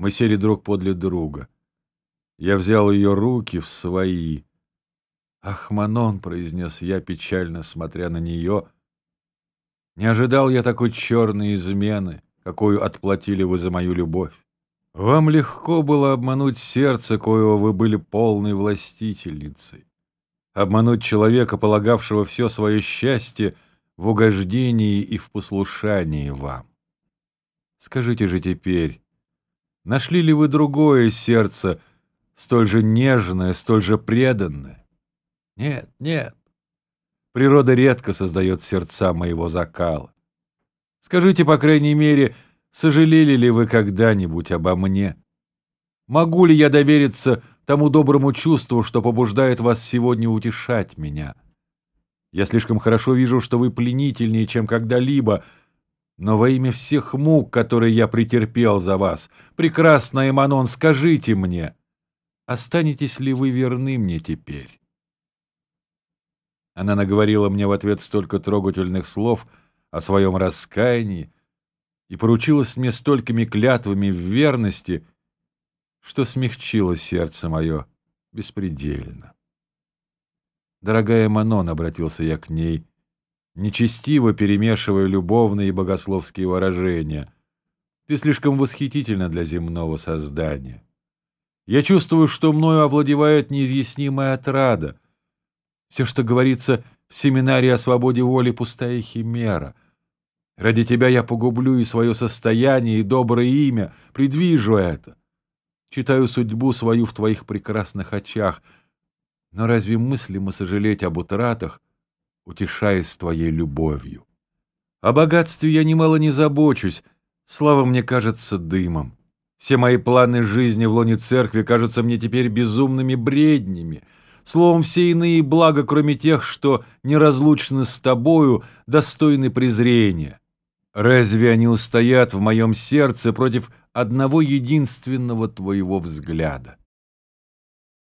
Мы сели друг подле друга. Я взял ее руки в свои. «Ах, Манон!» — произнес я, печально смотря на нее. «Не ожидал я такой черной измены, какую отплатили вы за мою любовь. Вам легко было обмануть сердце, коего вы были полной властительницей, обмануть человека, полагавшего все свое счастье в угождении и в послушании вам. Скажите же теперь, нашли ли вы другое сердце, столь же нежное, столь же преданное? Нет, нет. Природа редко создает сердца моего закала. Скажите, по крайней мере, сожалели ли вы когда-нибудь обо мне? Могу ли я довериться тому доброму чувству, что побуждает вас сегодня утешать меня? Я слишком хорошо вижу, что вы пленительнее, чем когда-либо, но во имя всех мук, которые я претерпел за вас, прекрасная Манон, скажите мне, останетесь ли вы верны мне теперь? Она наговорила мне в ответ столько трогательных слов о своем раскаянии и поручилась мне столькими клятвами в верности, что смягчило сердце мое беспредельно. «Дорогая Манон», — обратился я к ней, нечестиво перемешивая любовные и богословские выражения. Ты слишком восхитительна для земного создания. Я чувствую, что мною овладевает неизъяснимая отрада. Все, что говорится в семинарии о свободе воли, пустая химера. Ради тебя я погублю и свое состояние, и доброе имя, предвижу это. Читаю судьбу свою в твоих прекрасных очах. Но разве мыслимо сожалеть об утратах, утешаясь твоей любовью. О богатстве я немало не забочусь, слава мне кажется дымом. Все мои планы жизни в лоне церкви кажутся мне теперь безумными бреднями. Словом, все иные блага, кроме тех, что неразлучны с тобою, достойны презрения. Разве они устоят в моем сердце против одного единственного твоего взгляда?